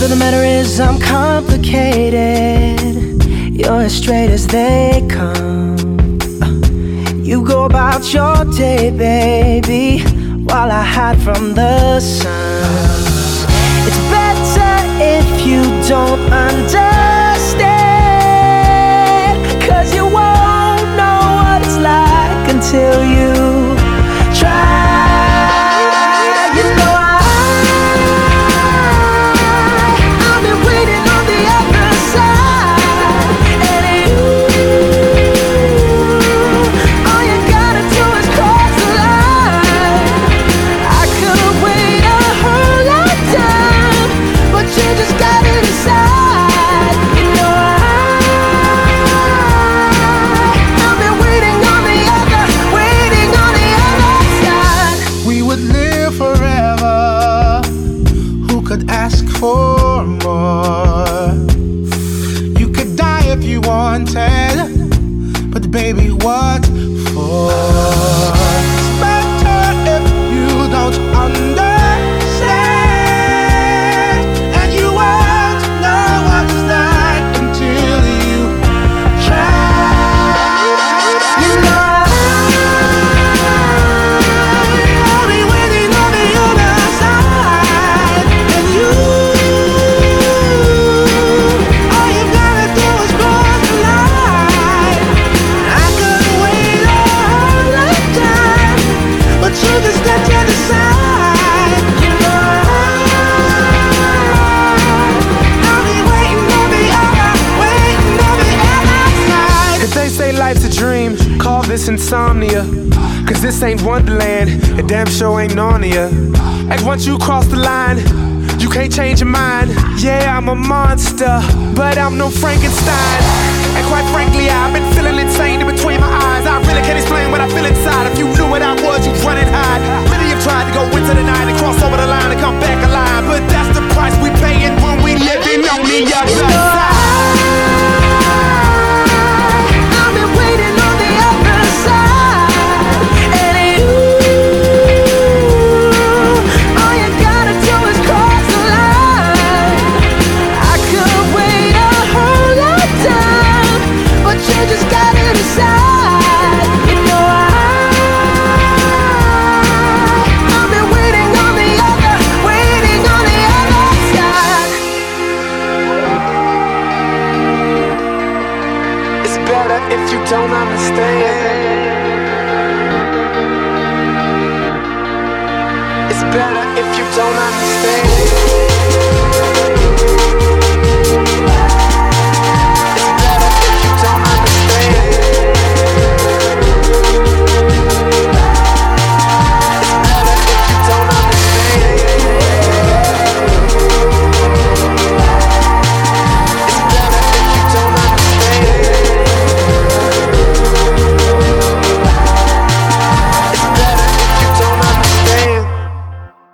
Truth of the matter is, I'm complicated. You're as straight as they come. You go about your day, baby, while I hide from the sun. It's better if you don't understand. More? You could die if you wanted, but baby, what for? This insomnia. Cause this ain't Wonderland, and damn sure ain't Narnia. And once you cross the line, you can't change your mind. Yeah, I'm a monster, but I'm no Frankenstein. And quite frankly, I've been feeling insane in between my eyes. I really can't explain what I feel inside. If you knew what I was, you'd run and hide. If you don't understand. It's better if you don't understand.